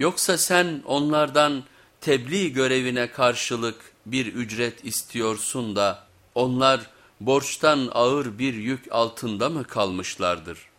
Yoksa sen onlardan tebliğ görevine karşılık bir ücret istiyorsun da onlar borçtan ağır bir yük altında mı kalmışlardır?